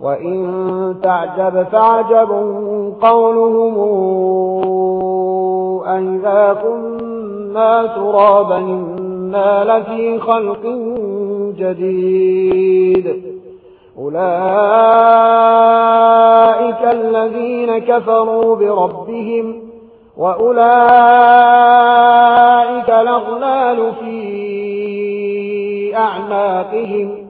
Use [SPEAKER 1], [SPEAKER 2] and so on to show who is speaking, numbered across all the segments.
[SPEAKER 1] وإن تعجب فعجب قولهم أئذا كنا ترابا إنا لفي خلق جديد أولئك الذين كفروا بربهم وأولئك لغلال في أعناقهم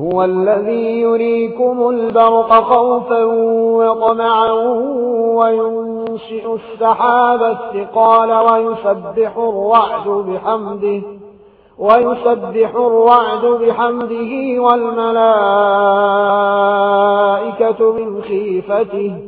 [SPEAKER 1] هو الذي يريكم البرق خوفا وطمعا وينشئ السحاب الثقال ويسبح الرعد بحمده ويسبح الرعد بحمده والملائكة من خيفته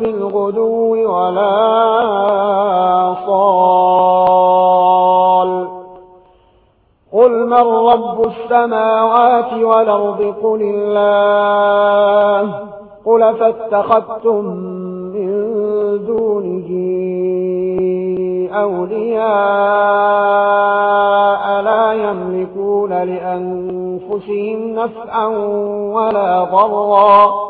[SPEAKER 1] بالغدو ولا صال. قل من رب السماوات والأرض؟ قل الله. قل فاتخذتم من دونه أولياء لا يملكون لأنفسهم نفعا ولا ضرا.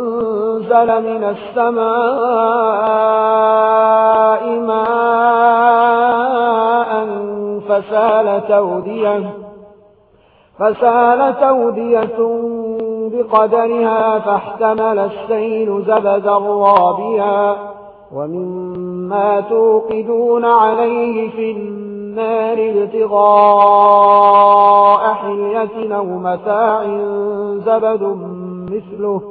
[SPEAKER 1] أنزل من السماء ماء فسال تودية فسال تودية بقدرها فاحتمل السيل زبدا رابيا ومما توقدون عليه في النار ابتغاء حلية أو متاع زبد مثله.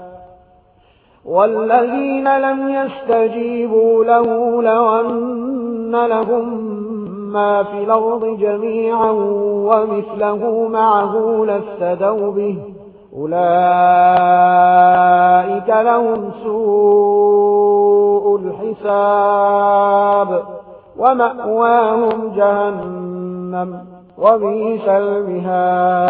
[SPEAKER 1] والذين لم يستجيبوا له لو أن لهم ما في الأرض جميعا ومثله معه لستدوا به أولئك لهم سوء الحساب ومأواهم جهنم وبيس المهاد